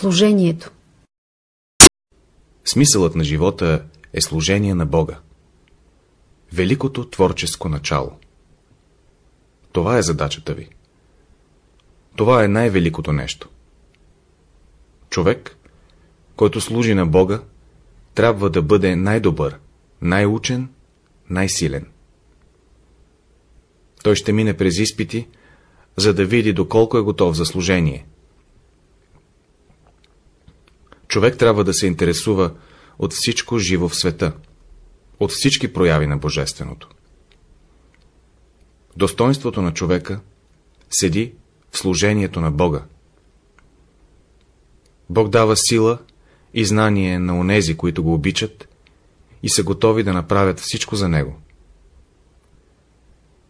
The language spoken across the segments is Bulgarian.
Служението Смисълът на живота е служение на Бога. Великото творческо начало. Това е задачата ви. Това е най-великото нещо. Човек, който служи на Бога, трябва да бъде най-добър, най-учен, най-силен. Той ще мине през изпити, за да види доколко е готов за служение. Човек трябва да се интересува от всичко живо в света, от всички прояви на Божественото. Достоинството на човека седи в служението на Бога. Бог дава сила и знание на онези, които го обичат и са готови да направят всичко за Него.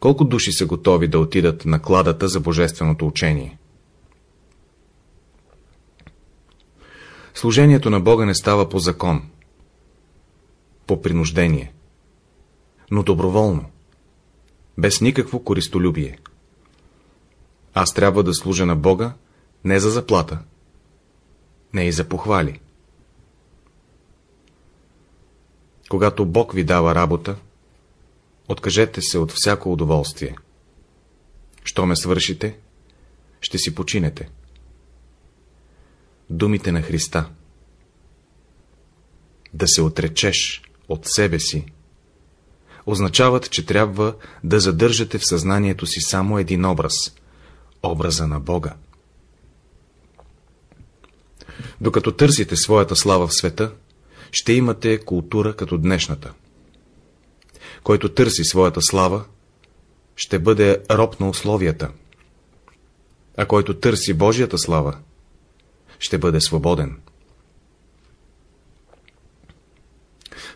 Колко души са готови да отидат на кладата за Божественото учение? Служението на Бога не става по закон, по принуждение, но доброволно, без никакво користолюбие. Аз трябва да служа на Бога не за заплата, не и за похвали. Когато Бог ви дава работа, откажете се от всяко удоволствие. Що ме свършите, ще си починете. Думите на Христа Да се отречеш от себе си означават, че трябва да задържате в съзнанието си само един образ — образа на Бога. Докато търсите своята слава в света, ще имате култура като днешната. Който търси своята слава, ще бъде роб на условията, а който търси Божията слава, ще бъде свободен.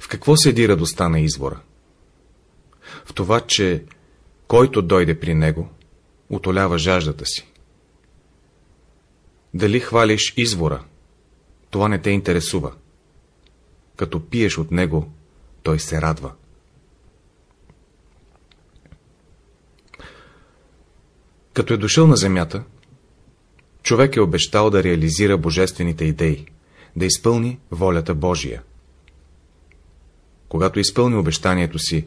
В какво седи радостта на извора? В това, че който дойде при него, утолява жаждата си. Дали хвалиш извора, това не те интересува. Като пиеш от него, той се радва. Като е дошъл на земята, човек е обещал да реализира божествените идеи, да изпълни волята Божия. Когато изпълни обещанието си,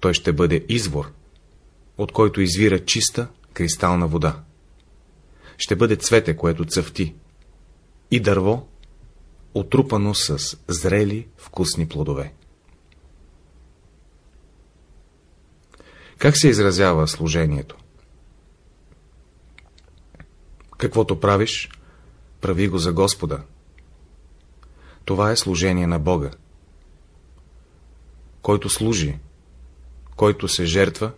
той ще бъде извор, от който извира чиста, кристална вода. Ще бъде цвете, което цъфти, и дърво, отрупано с зрели, вкусни плодове. Как се изразява служението? Каквото правиш, прави го за Господа. Това е служение на Бога. Който служи, който се жертва,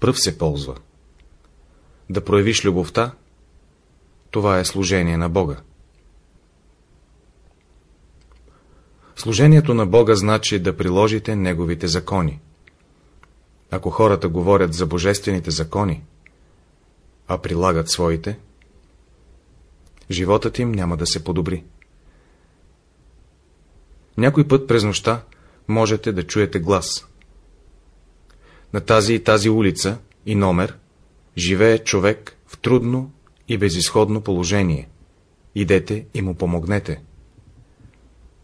пръв се ползва. Да проявиш любовта, това е служение на Бога. Служението на Бога значи да приложите Неговите закони. Ако хората говорят за божествените закони, а прилагат своите, животът им няма да се подобри. Някой път през нощта можете да чуете глас. На тази и тази улица и номер живее човек в трудно и безисходно положение. Идете и му помогнете.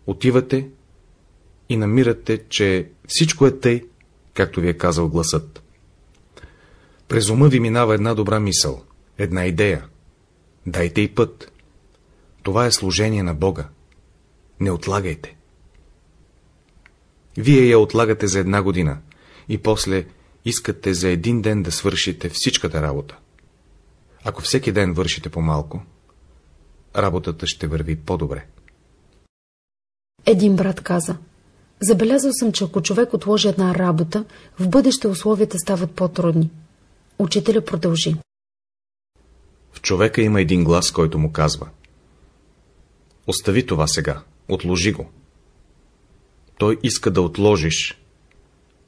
Отивате и намирате, че всичко е тъй, както ви е казал гласът. През ума ви минава една добра мисъл, една идея. Дайте и път. Това е служение на Бога. Не отлагайте. Вие я отлагате за една година и после искате за един ден да свършите всичката работа. Ако всеки ден вършите по-малко, работата ще върви по-добре. Един брат каза, забелязал съм, че ако човек отложи една работа, в бъдеще условията стават по-трудни. Учителя продължи. В човека има един глас, който му казва. Остави това сега, отложи го. Той иска да отложиш,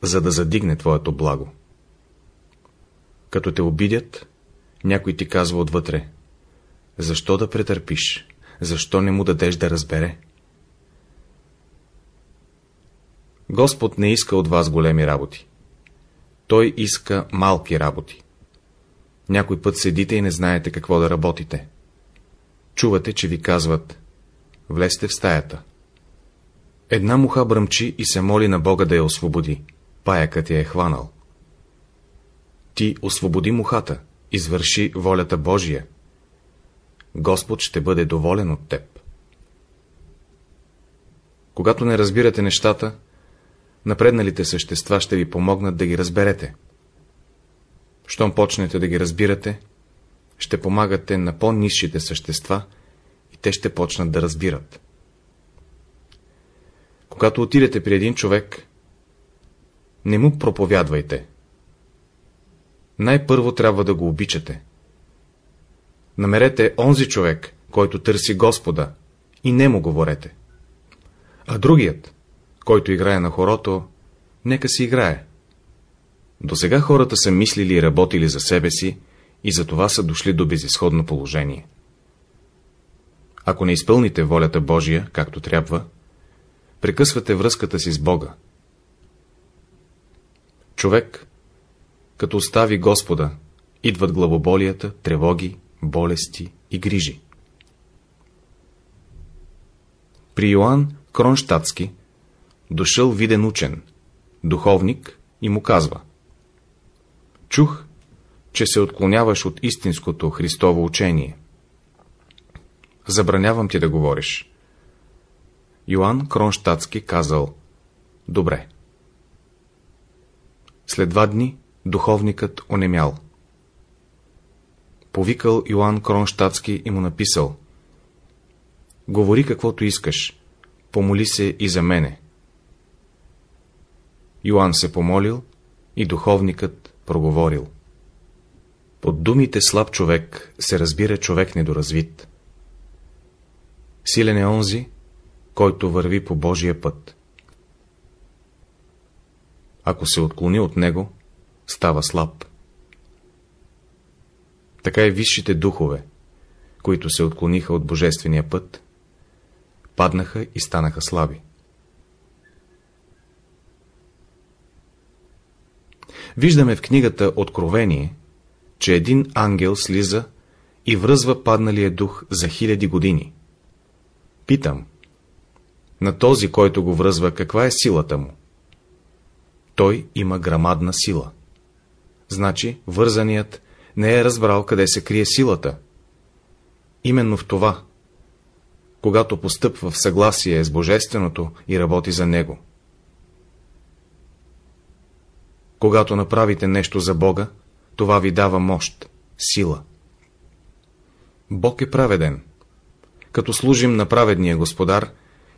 за да задигне твоето благо. Като те обидят, някой ти казва отвътре. Защо да претърпиш? Защо не му дадеш да разбере? Господ не иска от вас големи работи. Той иска малки работи. Някой път седите и не знаете какво да работите. чувате, че ви казват Влезте в стаята. Една муха бръмчи и се моли на Бога да я освободи. Паякът я е хванал. Ти освободи мухата, извърши волята Божия. Господ ще бъде доволен от теб. Когато не разбирате нещата, напредналите същества ще ви помогнат да ги разберете. Щом почнете да ги разбирате, ще помагате на по-низшите същества те ще почнат да разбират. Когато отидете при един човек, не му проповядвайте. Най-първо трябва да го обичате. Намерете онзи човек, който търси Господа, и не му говорете. А другият, който играе на хорото, нека си играе. До сега хората са мислили и работили за себе си и за това са дошли до безисходно положение. Ако не изпълните волята Божия, както трябва, прекъсвате връзката си с Бога. Човек, като остави Господа, идват главоболията, тревоги, болести и грижи. При Йоанн Кронштадтски дошъл виден учен, духовник и му казва Чух, че се отклоняваш от истинското Христово учение. Забранявам ти да говориш. Йоанн Кронштадтски казал Добре. След два дни духовникът онемял. Повикал Йоанн Кронштадтски и му написал Говори каквото искаш, помоли се и за мене. Йоанн се помолил и духовникът проговорил. Под думите слаб човек се разбира човек недоразвит. Силен е онзи, който върви по Божия път. Ако се отклони от него, става слаб. Така и висшите духове, които се отклониха от Божествения път, паднаха и станаха слаби. Виждаме в книгата Откровение, че един ангел слиза и връзва падналия дух за хиляди години. Питам, на този, който го връзва, каква е силата му? Той има грамадна сила. Значи, вързаният не е разбрал къде се крие силата. Именно в това, когато постъпва в съгласие с Божественото и работи за Него. Когато направите нещо за Бога, това ви дава мощ, сила. Бог е праведен. Като служим на праведния Господар,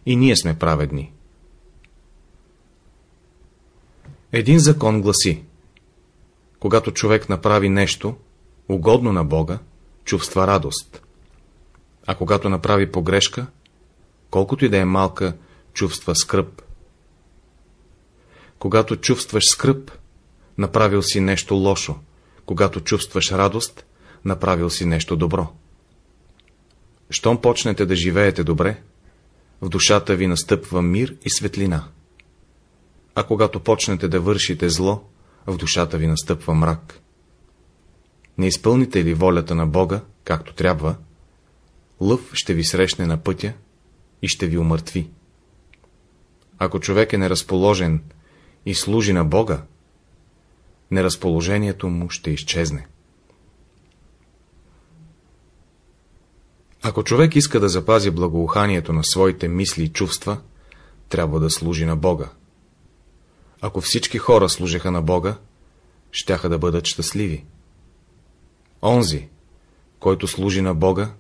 и ние сме праведни. Един закон гласи, когато човек направи нещо, угодно на Бога, чувства радост. А когато направи погрешка, колкото и да е малка, чувства скръп. Когато чувстваш скръп, направил си нещо лошо. Когато чувстваш радост, направил си нещо добро. Щом почнете да живеете добре, в душата ви настъпва мир и светлина. А когато почнете да вършите зло, в душата ви настъпва мрак. Не изпълните ли волята на Бога, както трябва, лъв ще ви срещне на пътя и ще ви умъртви. Ако човек е неразположен и служи на Бога, неразположението му ще изчезне. Ако човек иска да запази благоуханието на своите мисли и чувства, трябва да служи на Бога. Ако всички хора служеха на Бога, щяха да бъдат щастливи. Онзи, който служи на Бога,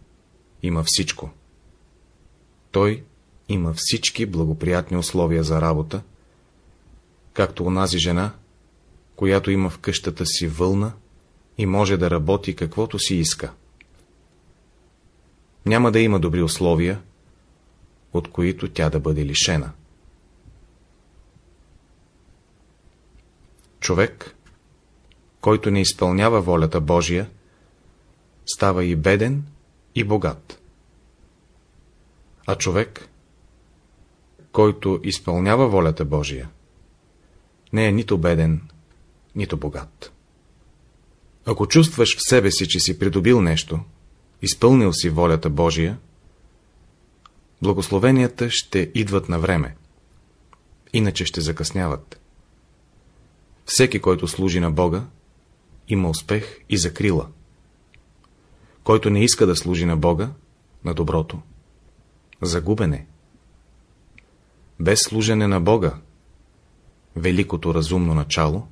има всичко. Той има всички благоприятни условия за работа, както онази жена, която има в къщата си вълна и може да работи каквото си иска. Няма да има добри условия, от които тя да бъде лишена. Човек, който не изпълнява волята Божия, става и беден, и богат. А човек, който изпълнява волята Божия, не е нито беден, нито богат. Ако чувстваш в себе си, че си придобил нещо, изпълнил си волята Божия, благословенията ще идват на време, иначе ще закъсняват. Всеки, който служи на Бога, има успех и закрила. Който не иска да служи на Бога, на доброто, загубене. Без служене на Бога, великото разумно начало,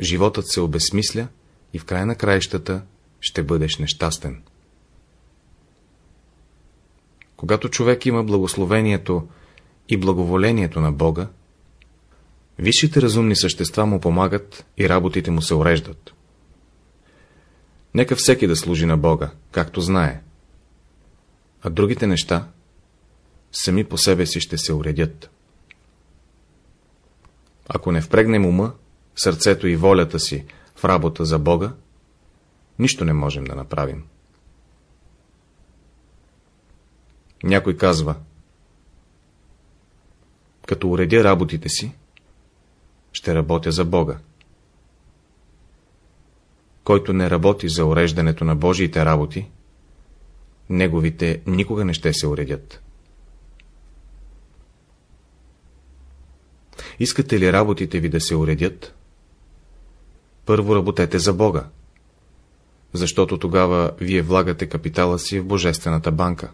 животът се обесмисля и в край на краищата ще бъдеш нещастен. Когато човек има благословението и благоволението на Бога, висшите разумни същества му помагат и работите му се уреждат. Нека всеки да служи на Бога, както знае. А другите неща сами по себе си ще се уредят. Ако не впрегнем ума, сърцето и волята си в работа за Бога, нищо не можем да направим. Някой казва, като уредя работите си, ще работя за Бога. Който не работи за уреждането на Божиите работи, неговите никога не ще се уредят. Искате ли работите ви да се уредят? Първо работете за Бога, защото тогава вие влагате капитала си в Божествената банка.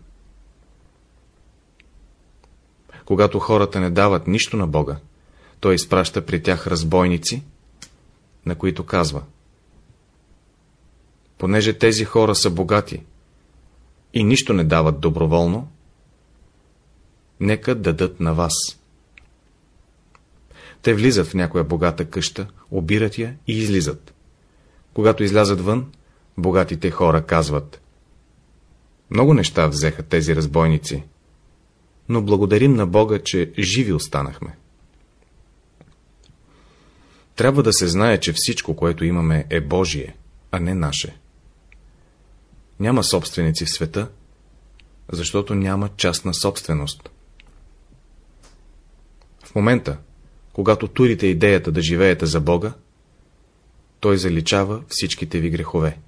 Когато хората не дават нищо на Бога, той изпраща при тях разбойници, на които казва Понеже тези хора са богати и нищо не дават доброволно, нека дадат на вас. Те влизат в някоя богата къща, обират я и излизат. Когато излязат вън, богатите хора казват Много неща взеха тези разбойници, но благодарим на Бога, че живи останахме. Трябва да се знае, че всичко, което имаме, е Божие, а не наше. Няма собственици в света, защото няма частна собственост. В момента, когато турите идеята да живеете за Бога, той заличава всичките ви грехове.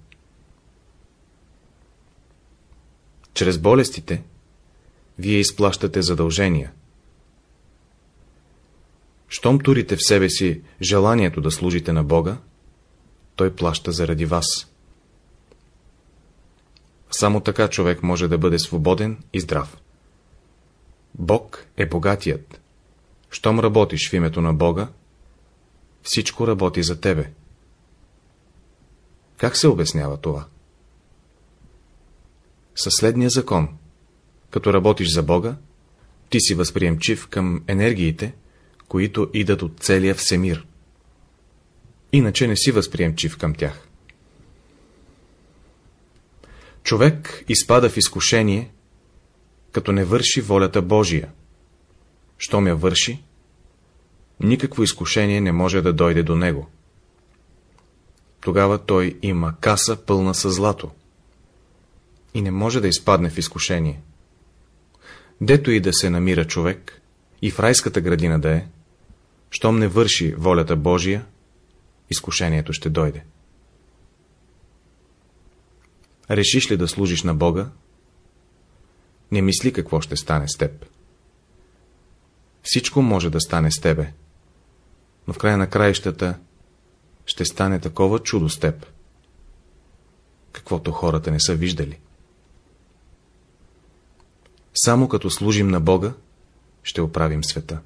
Чрез болестите, вие изплащате задължения. Щом турите в себе си желанието да служите на Бога, той плаща заради вас. Само така човек може да бъде свободен и здрав. Бог е богатият. Щом работиш в името на Бога, всичко работи за тебе. Как се обяснява това? Със следния закон. Като работиш за Бога, ти си възприемчив към енергиите, които идат от целия всемир. Иначе не си възприемчив към тях. Човек изпада в изкушение, като не върши волята Божия. Щом я върши, никакво изкушение не може да дойде до него. Тогава той има каса пълна със злато и не може да изпадне в изкушение. Дето и да се намира човек, и в райската градина да е, щом не върши волята Божия, изкушението ще дойде. Решиш ли да служиш на Бога, не мисли какво ще стане с теб. Всичко може да стане с тебе, но в края на краищата ще стане такова чудо с теб, каквото хората не са виждали. Само като служим на Бога, ще оправим света.